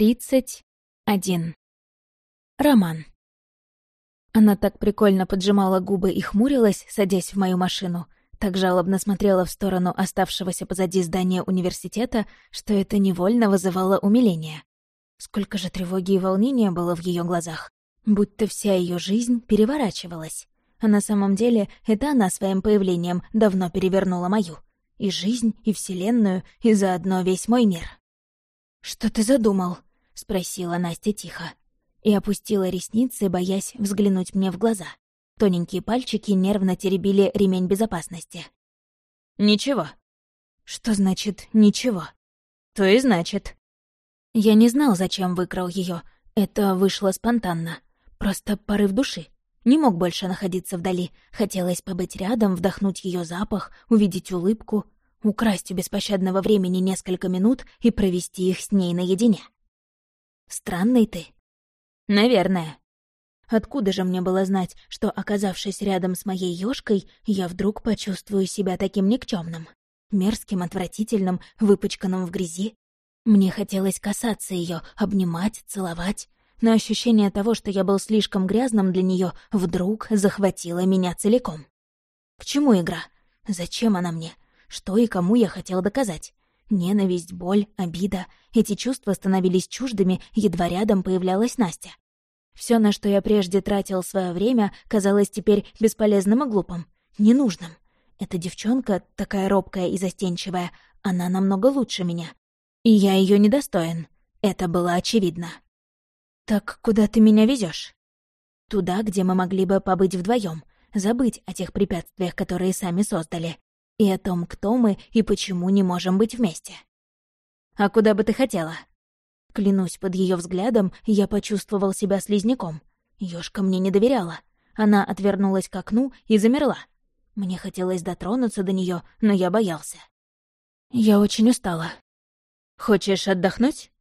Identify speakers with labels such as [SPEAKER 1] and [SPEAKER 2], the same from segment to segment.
[SPEAKER 1] Тридцать один. Роман. Она так прикольно поджимала губы и хмурилась, садясь в мою машину, так жалобно смотрела в сторону оставшегося позади здания университета, что это невольно вызывало умиление. Сколько же тревоги и волнения было в ее глазах, будто вся ее жизнь переворачивалась. А на самом деле это она своим появлением давно перевернула мою. И жизнь, и Вселенную, и заодно весь мой мир. «Что ты задумал?» — спросила Настя тихо. И опустила ресницы, боясь взглянуть мне в глаза. Тоненькие пальчики нервно теребили ремень безопасности.
[SPEAKER 2] «Ничего».
[SPEAKER 1] «Что значит «ничего»?»
[SPEAKER 2] «То и значит».
[SPEAKER 1] Я не знал, зачем выкрал ее. Это вышло спонтанно. Просто порыв души. Не мог больше находиться вдали. Хотелось побыть рядом, вдохнуть ее запах, увидеть улыбку, украсть у беспощадного времени несколько минут и провести их с ней наедине. Странный ты.
[SPEAKER 2] Наверное.
[SPEAKER 1] Откуда же мне было знать, что, оказавшись рядом с моей ёшкой, я вдруг почувствую себя таким никчемным, мерзким, отвратительным, выпачканным в грязи? Мне хотелось касаться ее, обнимать, целовать, но ощущение того, что я был слишком грязным для нее, вдруг захватило меня целиком. К чему игра? Зачем она мне? Что и кому я хотел доказать? Ненависть, боль, обида — эти чувства становились чуждыми, едва рядом появлялась Настя. Все, на что я прежде тратил свое время, казалось теперь бесполезным и глупым, ненужным. Эта девчонка, такая робкая и застенчивая, она намного лучше меня. И я ее недостоин. Это было очевидно. «Так куда ты меня везешь? «Туда, где мы могли бы побыть вдвоем, забыть о тех препятствиях, которые сами создали, и о том, кто мы и почему не можем быть вместе. «А куда бы ты хотела?» Клянусь, под ее взглядом я почувствовал себя слизняком. Ёшка мне не доверяла. Она отвернулась к окну и замерла. Мне хотелось дотронуться до нее, но я боялся. Я очень устала.
[SPEAKER 2] «Хочешь отдохнуть?»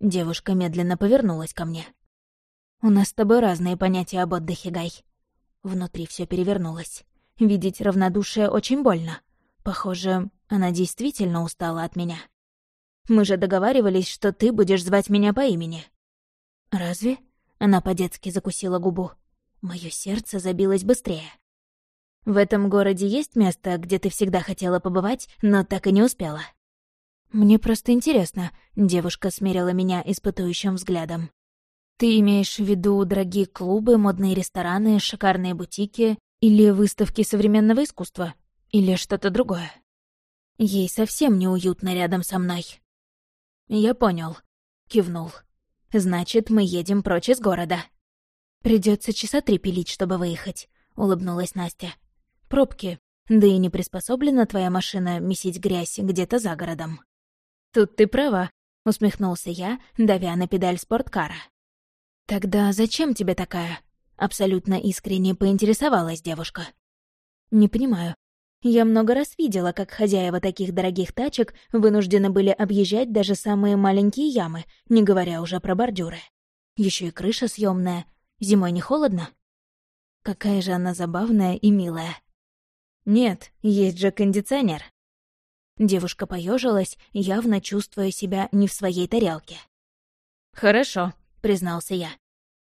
[SPEAKER 1] Девушка медленно повернулась ко мне. «У нас с тобой разные понятия об отдыхе, Гай». Внутри все перевернулось. Видеть равнодушие очень больно. Похоже, она действительно устала от меня. Мы же договаривались, что ты будешь звать меня по имени. Разве? Она по-детски закусила губу. Мое сердце забилось быстрее. В этом городе есть место, где ты всегда хотела побывать, но так и не успела. Мне просто интересно, девушка смерила меня испытующим взглядом. Ты имеешь в виду дорогие клубы, модные рестораны, шикарные бутики или выставки современного искусства? Или что-то другое. Ей совсем неуютно рядом со мной. «Я понял», — кивнул. «Значит, мы едем прочь из города». Придется часа три пилить, чтобы выехать», — улыбнулась Настя. «Пробки. Да и не приспособлена твоя машина месить грязь где-то за городом».
[SPEAKER 2] «Тут ты права», —
[SPEAKER 1] усмехнулся я, давя на педаль спорткара. «Тогда зачем тебе такая?» — абсолютно искренне поинтересовалась девушка. «Не понимаю, я много раз видела, как хозяева таких дорогих тачек вынуждены были объезжать даже самые маленькие ямы, не говоря уже про бордюры. Еще и крыша съемная. Зимой не холодно? Какая же она забавная и милая.
[SPEAKER 2] Нет, есть же кондиционер.
[SPEAKER 1] Девушка поежилась, явно чувствуя себя не в своей тарелке.
[SPEAKER 2] «Хорошо», — признался я.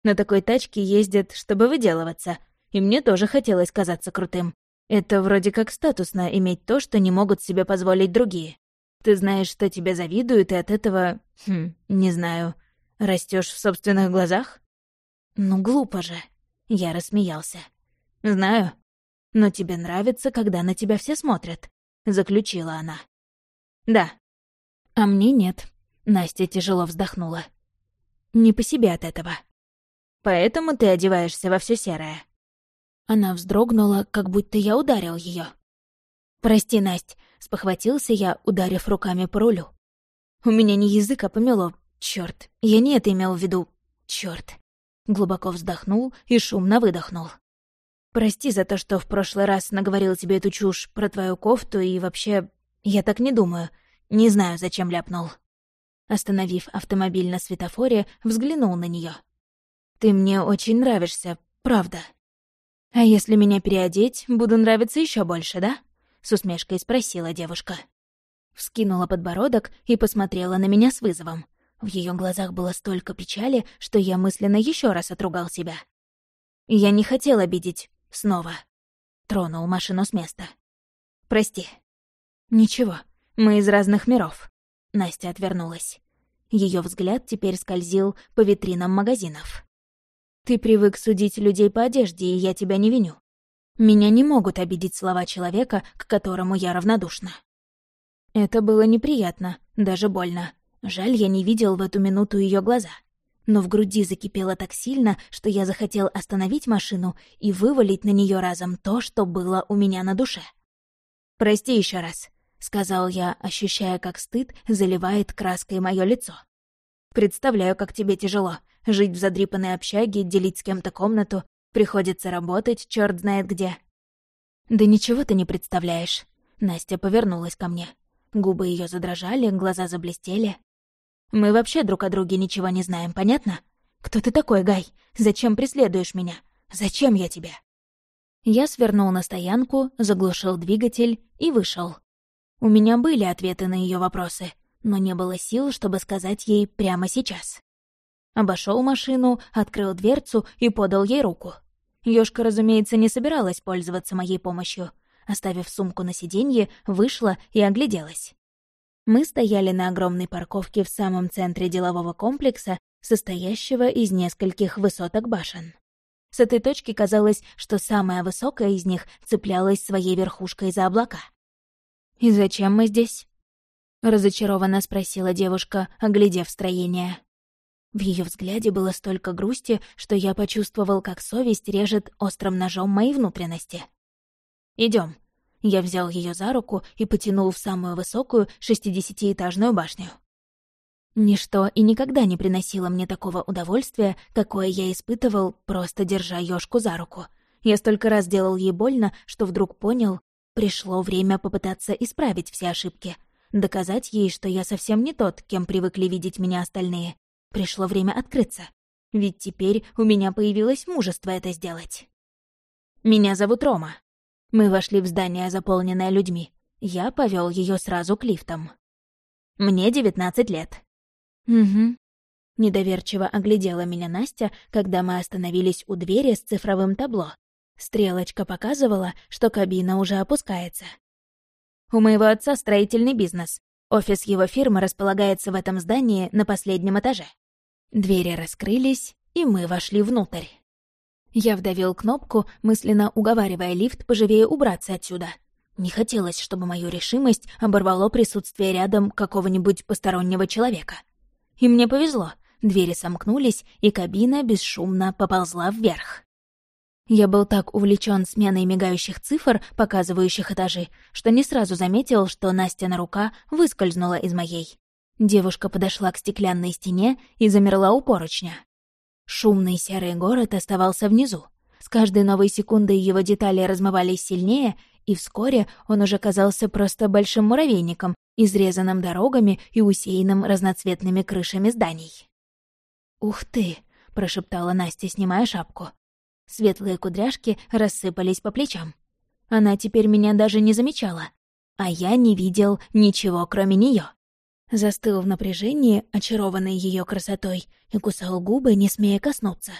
[SPEAKER 2] «На такой тачке ездят, чтобы выделываться, и мне тоже хотелось казаться крутым. Это вроде как статусно иметь то, что не могут себе позволить другие. Ты знаешь, что тебе завидуют, и от этого, хм, не знаю, растешь в собственных глазах?
[SPEAKER 1] Ну, глупо же. Я рассмеялся.
[SPEAKER 2] Знаю.
[SPEAKER 1] Но тебе нравится, когда на тебя все смотрят, заключила она.
[SPEAKER 2] Да.
[SPEAKER 1] А мне нет. Настя тяжело вздохнула. Не по себе от этого.
[SPEAKER 2] Поэтому ты одеваешься во все серое.
[SPEAKER 1] Она вздрогнула, как будто я ударил ее. «Прости, Насть», — спохватился я, ударив руками по рулю. «У меня не язык, а помело. Чёрт, я не это имел в виду. Чёрт». Глубоко вздохнул и шумно выдохнул. «Прости за то, что в прошлый раз наговорил тебе эту чушь про твою кофту и вообще... Я так не думаю. Не знаю, зачем ляпнул». Остановив автомобиль на светофоре, взглянул на нее. «Ты мне очень нравишься, правда». «А если меня переодеть, буду нравиться еще больше, да?» — с усмешкой спросила девушка. Вскинула подбородок и посмотрела на меня с вызовом. В ее глазах было столько печали, что я мысленно еще раз отругал себя. Я не хотел обидеть. Снова. Тронул машину с места. Прости. Ничего, мы из разных миров. Настя отвернулась. Ее взгляд теперь скользил по витринам магазинов. Ты привык судить людей по одежде, и я тебя не виню. Меня не могут обидеть слова человека, к которому я равнодушна. Это было неприятно, даже больно. Жаль, я не видел в эту минуту ее глаза. Но в груди закипело так сильно, что я захотел остановить машину и вывалить на нее разом то, что было у меня на душе. «Прости еще раз», — сказал я, ощущая, как стыд заливает краской мое лицо. «Представляю, как тебе тяжело. Жить в задрипанной общаге, делить с кем-то комнату, Приходится работать, черт знает где. Да ничего ты не представляешь. Настя повернулась ко мне. Губы ее задрожали, глаза заблестели. Мы вообще друг о друге ничего не знаем, понятно? Кто ты такой, Гай? Зачем преследуешь меня? Зачем я тебе? Я свернул на стоянку, заглушил двигатель и вышел. У меня были ответы на ее вопросы, но не было сил, чтобы сказать ей прямо сейчас. Обошел машину, открыл дверцу и подал ей руку. Ёшка, разумеется, не собиралась пользоваться моей помощью. Оставив сумку на сиденье, вышла и огляделась. Мы стояли на огромной парковке в самом центре делового комплекса, состоящего из нескольких высоток башен. С этой точки казалось, что самая высокая из них цеплялась своей верхушкой за облака. «И зачем мы здесь?» — разочарованно спросила девушка, оглядев строение. В ее взгляде было столько грусти, что я почувствовал, как совесть режет острым ножом мои внутренности. Идем. Я взял ее за руку и потянул в самую высокую шестидесятиэтажную башню. Ничто и никогда не приносило мне такого удовольствия, какое я испытывал, просто держа ёшку за руку. Я столько раз делал ей больно, что вдруг понял, пришло время попытаться исправить все ошибки, доказать ей, что я совсем не тот, кем привыкли видеть меня остальные, Пришло время открыться. Ведь теперь у меня появилось мужество это сделать. Меня зовут Рома. Мы вошли в здание, заполненное людьми. Я повел ее сразу к лифтам. Мне девятнадцать лет. Угу. Недоверчиво оглядела меня Настя, когда мы остановились у двери с цифровым табло. Стрелочка показывала, что кабина уже опускается. У моего отца строительный бизнес. Офис его фирмы располагается в этом здании на последнем этаже. Двери раскрылись, и мы вошли внутрь. Я вдавил кнопку, мысленно уговаривая лифт поживее убраться отсюда. Не хотелось, чтобы мою решимость оборвало присутствие рядом какого-нибудь постороннего человека. И мне повезло. Двери сомкнулись, и кабина бесшумно поползла вверх. Я был так увлечен сменой мигающих цифр, показывающих этажи, что не сразу заметил, что Настя рука выскользнула из моей. Девушка подошла к стеклянной стене и замерла у поручня. Шумный серый город оставался внизу. С каждой новой секундой его детали размывались сильнее, и вскоре он уже казался просто большим муравейником, изрезанным дорогами и усеянным разноцветными крышами зданий. «Ух ты!» — прошептала Настя, снимая шапку. Светлые кудряшки рассыпались по плечам. Она теперь меня даже не замечала, а я не видел ничего, кроме нее. Застыл в напряжении, очарованный ее красотой, и кусал губы, не смея коснуться.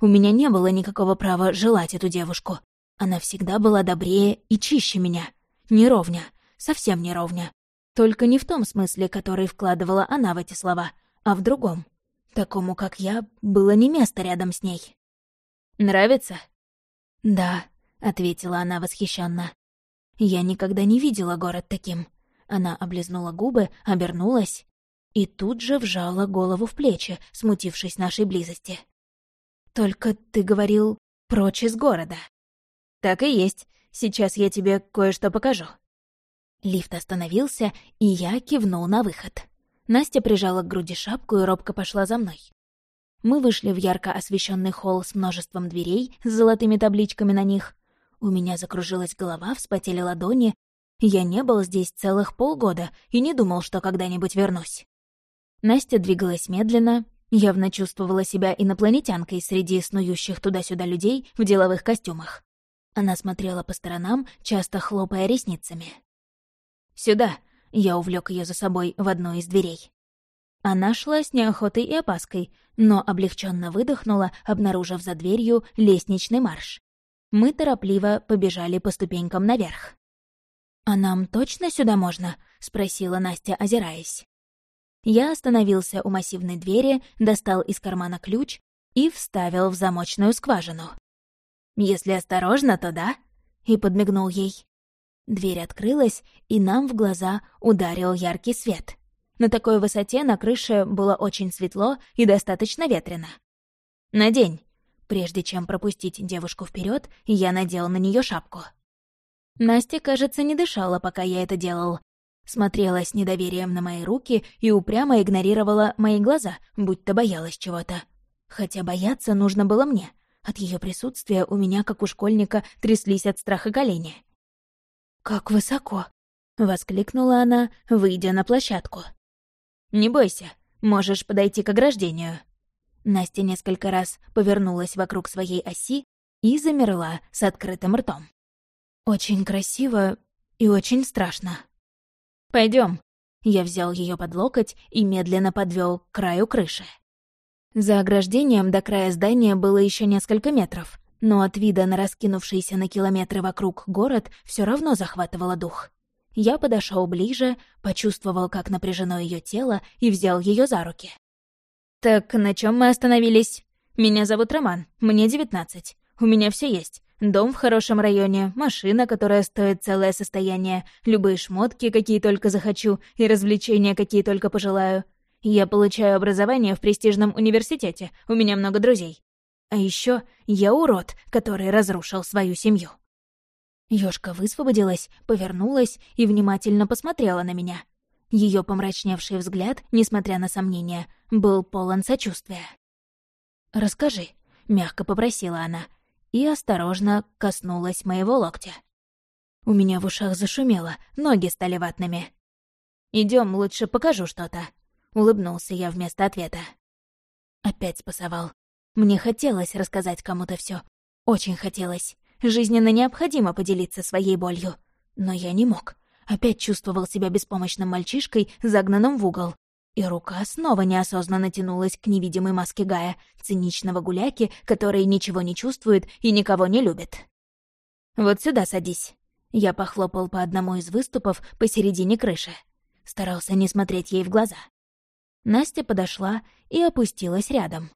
[SPEAKER 1] У меня не было никакого права желать эту девушку. Она всегда была добрее и чище меня. Не ровня, совсем не ровня. Только не в том смысле, который вкладывала она в эти слова, а в другом. Такому, как я, было не место рядом с ней. Нравится?» «Да», — ответила она восхищенно. «Я никогда не видела город таким». Она облизнула губы, обернулась и тут же вжала голову в плечи, смутившись нашей близости. «Только ты говорил прочь из города». «Так и есть. Сейчас я тебе кое-что покажу». Лифт остановился, и я кивнул на выход. Настя прижала к груди шапку и робко пошла за мной. Мы вышли в ярко освещенный холл с множеством дверей с золотыми табличками на них. У меня закружилась голова, вспотели ладони. Я не был здесь целых полгода и не думал, что когда-нибудь вернусь. Настя двигалась медленно, явно чувствовала себя инопланетянкой среди снующих туда-сюда людей в деловых костюмах. Она смотрела по сторонам, часто хлопая ресницами. «Сюда!» — я увлек ее за собой в одну из дверей. Она шла с неохотой и опаской, но облегченно выдохнула, обнаружив за дверью лестничный марш. Мы торопливо побежали по ступенькам наверх. «А нам точно сюда можно?» — спросила Настя, озираясь. Я остановился у массивной двери, достал из кармана ключ и вставил в замочную скважину. «Если осторожно, то да», — и подмигнул ей. Дверь открылась, и нам в глаза ударил яркий свет. На такой высоте на крыше было очень светло и достаточно ветрено. «Надень!» Прежде чем пропустить девушку вперед, я надел на нее шапку. Настя, кажется, не дышала, пока я это делал. Смотрела с недоверием на мои руки и упрямо игнорировала мои глаза, будто боялась чего-то. Хотя бояться нужно было мне. От ее присутствия у меня, как у школьника, тряслись от страха колени. «Как высоко!» — воскликнула она, выйдя на площадку. «Не бойся, можешь подойти к ограждению». Настя несколько раз повернулась вокруг своей оси и замерла с открытым ртом. «Очень красиво и очень страшно». Пойдем. Я взял ее под локоть и медленно подвел к краю крыши. За ограждением до края здания было еще несколько метров, но от вида на раскинувшийся на километры вокруг город все равно захватывало дух. Я подошел ближе, почувствовал, как напряжено ее тело, и взял ее за руки. «Так на чем мы остановились? Меня зовут Роман, мне девятнадцать. У меня все есть. Дом в хорошем районе, машина, которая стоит целое состояние, любые шмотки, какие только захочу, и развлечения, какие только пожелаю. Я получаю образование в престижном университете, у меня много друзей. А еще я урод, который разрушил свою семью. Ёшка высвободилась, повернулась и внимательно посмотрела на меня. Ее помрачневший взгляд, несмотря на сомнения, был полон сочувствия. «Расскажи», — мягко попросила она, и осторожно коснулась моего локтя. У меня в ушах зашумело, ноги стали ватными. Идем, лучше покажу что-то», — улыбнулся я вместо ответа. Опять спасовал. Мне хотелось рассказать кому-то все, Очень хотелось. Жизненно необходимо поделиться своей болью. Но я не мог. Опять чувствовал себя беспомощным мальчишкой, загнанным в угол. И рука снова неосознанно тянулась к невидимой маске Гая, циничного гуляки, который ничего не чувствует и никого не любит. «Вот сюда садись». Я похлопал по одному из выступов посередине крыши. Старался не смотреть ей в глаза. Настя подошла и опустилась рядом.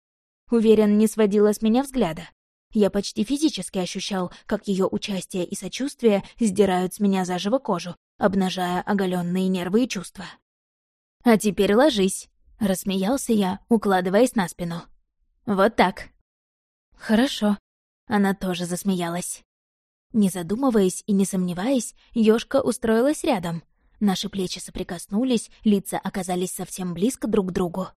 [SPEAKER 1] Уверен, не сводила с меня взгляда. Я почти физически ощущал, как ее участие и сочувствие сдирают с меня заживо кожу, обнажая оголенные нервы и чувства. «А теперь ложись», — рассмеялся я, укладываясь на спину. «Вот так». «Хорошо». Она тоже засмеялась. Не задумываясь и не сомневаясь, ёшка устроилась рядом. Наши плечи соприкоснулись, лица оказались совсем близко друг к другу.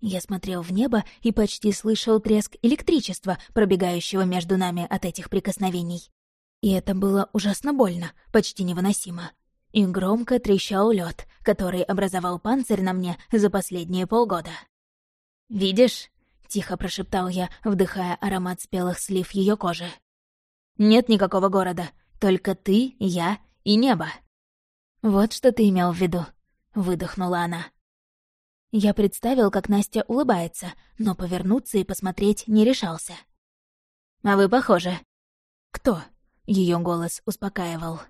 [SPEAKER 1] Я смотрел в небо и почти слышал треск электричества, пробегающего между нами от этих прикосновений. И это было ужасно больно, почти невыносимо. И громко трещал лед, который образовал панцирь на мне за последние полгода. «Видишь?» — тихо прошептал я, вдыхая аромат спелых слив ее кожи. «Нет никакого города, только ты, я и небо». «Вот что ты имел в виду», — выдохнула она. Я представил, как Настя улыбается, но повернуться и посмотреть не решался. «А вы похожи». «Кто?» — ее голос успокаивал.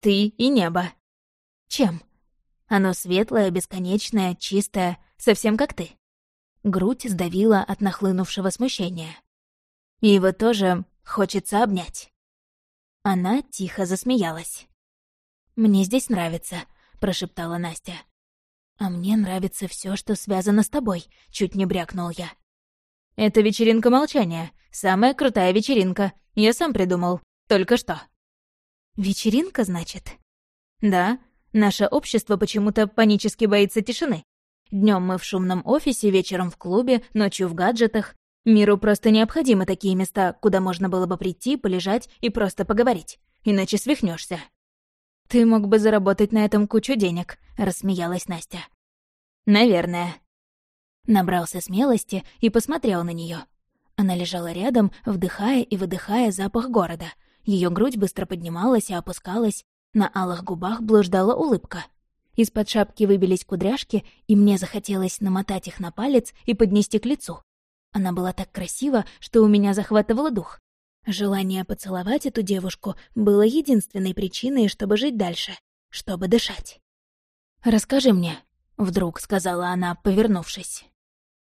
[SPEAKER 1] «Ты и небо». «Чем?» «Оно светлое, бесконечное, чистое, совсем как ты». Грудь сдавила от нахлынувшего смущения. И его тоже хочется обнять. Она тихо засмеялась. «Мне здесь нравится», — прошептала Настя. «А мне нравится все, что связано с тобой», — чуть не брякнул я. «Это вечеринка молчания. Самая крутая вечеринка. Я сам придумал. Только что». «Вечеринка, значит?» «Да. Наше общество почему-то панически боится тишины. Днем мы в шумном офисе, вечером в клубе, ночью в гаджетах. Миру просто необходимы такие места, куда можно было бы прийти, полежать и просто поговорить. Иначе свихнешься. «Ты мог бы заработать на этом кучу денег», — рассмеялась Настя. «Наверное». Набрался смелости и посмотрел на нее. Она лежала рядом, вдыхая и выдыхая запах города. Ее грудь быстро поднималась и опускалась, на алых губах блуждала улыбка. Из-под шапки выбились кудряшки, и мне захотелось намотать их на палец и поднести к лицу. Она была так красива, что у меня захватывало дух. Желание поцеловать эту девушку было единственной причиной, чтобы жить дальше, чтобы дышать. «Расскажи мне», — вдруг сказала она, повернувшись.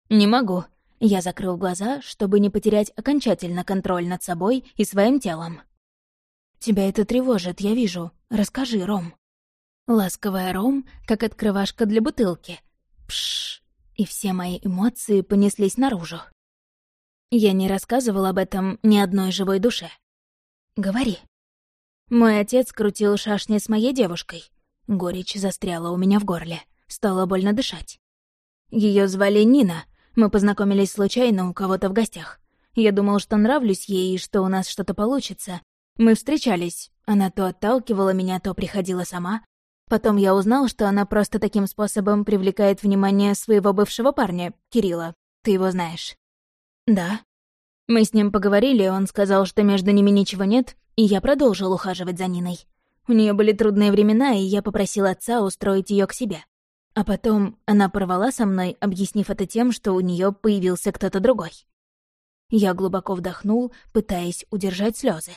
[SPEAKER 1] «Не могу». Я закрыл глаза, чтобы не потерять окончательно контроль над собой и своим телом. «Тебя это тревожит, я вижу. Расскажи, Ром». Ласковая Ром, как открывашка для бутылки. Пшш. И все мои эмоции понеслись наружу. Я не рассказывал об этом ни одной живой душе. Говори. Мой отец крутил шашни с моей девушкой. Горечь застряла у меня в горле. Стало больно дышать. Ее звали Нина. Мы познакомились случайно у кого-то в гостях. Я думал, что нравлюсь ей и что у нас что-то получится. Мы встречались. Она то отталкивала меня, то приходила сама. Потом я узнал, что она просто таким способом привлекает внимание своего бывшего парня, Кирилла. Ты его знаешь. «Да». Мы с ним поговорили, он сказал, что между ними ничего нет, и я продолжил ухаживать за Ниной. У нее были трудные времена, и я попросил отца устроить ее к себе. А потом она порвала со мной, объяснив это тем, что у нее появился кто-то другой. Я глубоко вдохнул, пытаясь удержать слезы.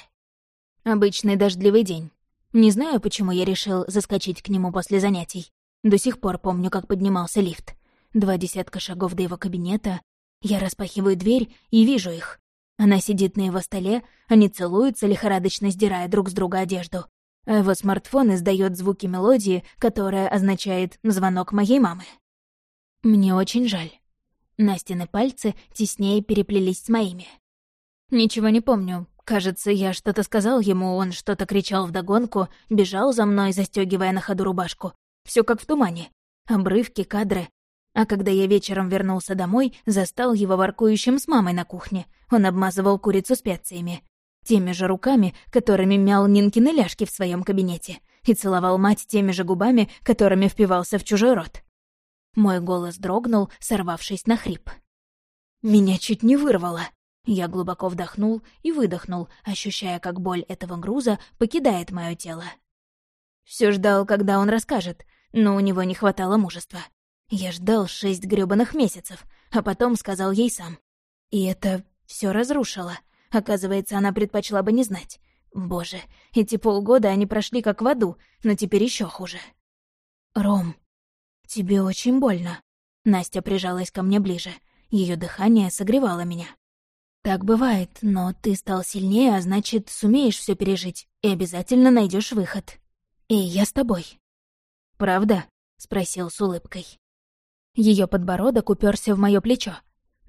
[SPEAKER 1] Обычный дождливый день. Не знаю, почему я решил заскочить к нему после занятий. До сих пор помню, как поднимался лифт. Два десятка шагов до его кабинета, я распахиваю дверь и вижу их. Она сидит на его столе, они целуются, лихорадочно сдирая друг с друга одежду. А его смартфон издает звуки мелодии, которая означает «звонок моей мамы». Мне очень жаль. Настины пальцы теснее переплелись с моими. Ничего не помню. Кажется, я что-то сказал ему, он что-то кричал вдогонку, бежал за мной, застегивая на ходу рубашку. Все как в тумане. Обрывки, кадры, а когда я вечером вернулся домой, застал его воркующим с мамой на кухне. Он обмазывал курицу специями. Теми же руками, которыми мял Нинкины ляжки в своем кабинете. И целовал мать теми же губами, которыми впивался в чужой рот. Мой голос дрогнул, сорвавшись на хрип. Меня чуть не вырвало. Я глубоко вдохнул и выдохнул, ощущая, как боль этого груза покидает мое тело. Все ждал, когда он расскажет, но у него не хватало мужества. Я ждал шесть грёбаных месяцев, а потом сказал ей сам. И это все разрушило. Оказывается, она предпочла бы не знать. Боже, эти полгода они прошли как в аду, но теперь еще хуже. «Ром, тебе очень больно». Настя прижалась ко мне ближе. Ее дыхание согревало меня. «Так бывает, но ты стал сильнее, а значит, сумеешь все пережить и обязательно найдешь выход. И я с тобой». «Правда?» — спросил с улыбкой. Ее подбородок уперся в мое плечо.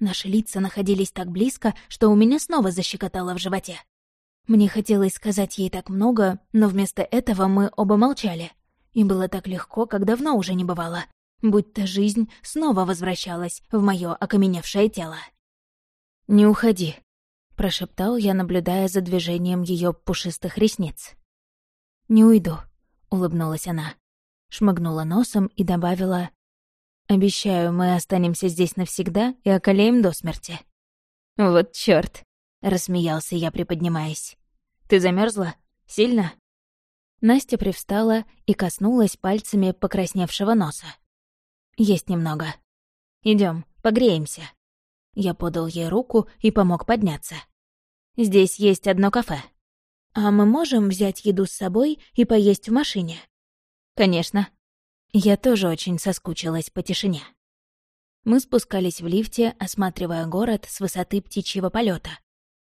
[SPEAKER 1] Наши лица находились так близко, что у меня снова защекотало в животе. Мне хотелось сказать ей так много, но вместо этого мы оба молчали. И было так легко, как давно уже не бывало. Будь-то жизнь снова возвращалась в мое окаменевшее тело. «Не уходи», — прошептал я, наблюдая за движением ее пушистых ресниц. «Не уйду», — улыбнулась она. Шмыгнула носом и добавила Обещаю, мы останемся здесь навсегда и околеем до смерти». «Вот чёрт!» — рассмеялся я, приподнимаясь. «Ты замерзла? Сильно?» Настя привстала и коснулась пальцами покрасневшего носа. «Есть немного. Идем, погреемся». Я подал ей руку и помог подняться. «Здесь есть одно кафе. А мы можем взять еду с собой и поесть в машине?» «Конечно», я тоже очень соскучилась по тишине. Мы спускались в лифте, осматривая город с высоты птичьего полета.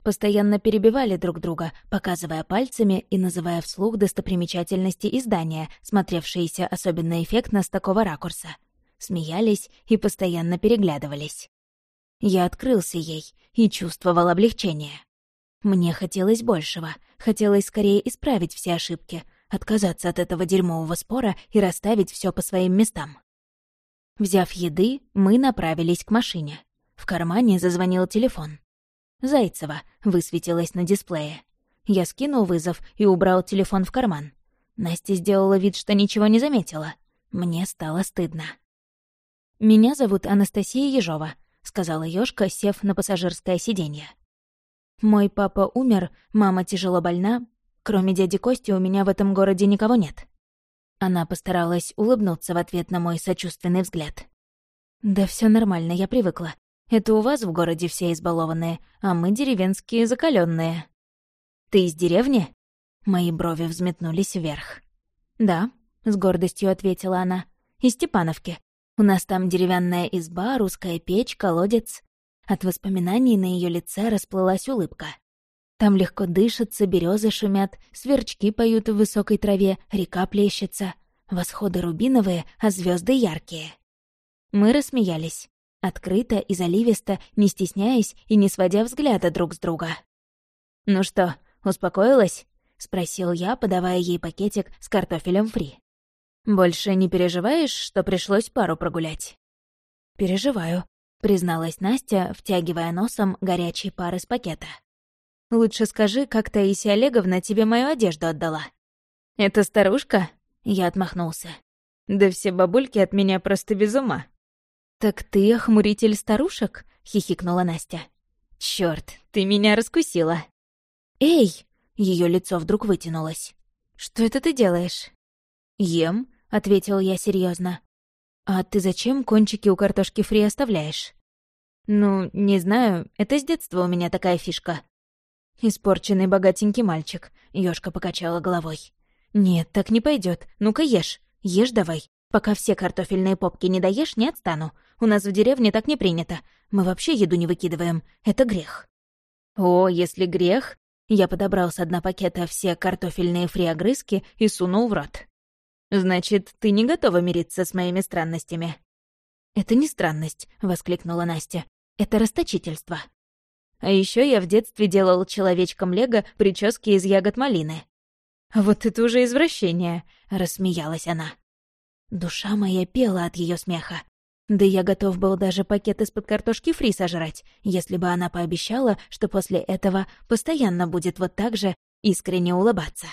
[SPEAKER 1] Постоянно перебивали друг друга, показывая пальцами и называя вслух достопримечательности издания, смотревшиеся особенно эффектно с такого ракурса. Смеялись и постоянно переглядывались. Я открылся ей и чувствовал облегчение. Мне хотелось большего, хотелось скорее исправить все ошибки, отказаться от этого дерьмового спора и расставить все по своим местам. Взяв еды, мы направились к машине. В кармане зазвонил телефон. Зайцева высветилась на дисплее. Я скинул вызов и убрал телефон в карман. Настя сделала вид, что ничего не заметила. Мне стало стыдно. «Меня зовут Анастасия Ежова», — сказала Ёшка, сев на пассажирское сиденье. «Мой папа умер, мама тяжело больна, Кроме дяди Кости у меня в этом городе никого нет. Она постаралась улыбнуться в ответ на мой сочувственный взгляд. «Да все нормально, я привыкла. Это у вас в городе все избалованные, а мы деревенские закаленные. «Ты из деревни?» Мои брови взметнулись вверх. «Да», — с гордостью ответила она, — «из Степановки. У нас там деревянная изба, русская печь, колодец». От воспоминаний на ее лице расплылась улыбка. Там легко дышится, березы шумят, сверчки поют в высокой траве, река плещется. Восходы рубиновые, а звезды яркие. Мы рассмеялись. Открыто и заливисто, не стесняясь и не сводя взгляда друг с друга. «Ну что, успокоилась?» — спросил я, подавая ей пакетик с картофелем фри. «Больше не переживаешь, что пришлось пару прогулять?» «Переживаю», — призналась Настя, втягивая носом горячий пар из пакета. Лучше скажи, как Таисия Олеговна тебе мою одежду отдала». «Это старушка?» — я отмахнулся. «Да все бабульки от меня просто без ума». «Так ты охмуритель старушек?» — хихикнула Настя. «Чёрт, ты меня раскусила!» «Эй!» — её лицо вдруг вытянулось. «Что это ты делаешь?» «Ем», — ответил я серьезно. «А ты зачем кончики у картошки фри оставляешь?» «Ну, не знаю, это с детства у меня такая фишка. «Испорченный богатенький мальчик», — Ёшка покачала головой. «Нет, так не пойдет. Ну-ка ешь. Ешь давай. Пока все картофельные попки не доешь, не отстану. У нас в деревне так не принято. Мы вообще еду не выкидываем. Это грех». «О, если грех...» Я подобрал с дна пакета все картофельные фри-огрызки и сунул в рот. «Значит, ты не готова мириться с моими странностями?» «Это не странность», — воскликнула Настя. «Это расточительство». А еще я в детстве делал человечком Лего прически из ягод малины. «Вот это уже извращение», — рассмеялась она. Душа моя пела от ее смеха. Да я готов был даже пакет из-под картошки фри сожрать, если бы она пообещала, что после этого постоянно будет вот так же искренне улыбаться.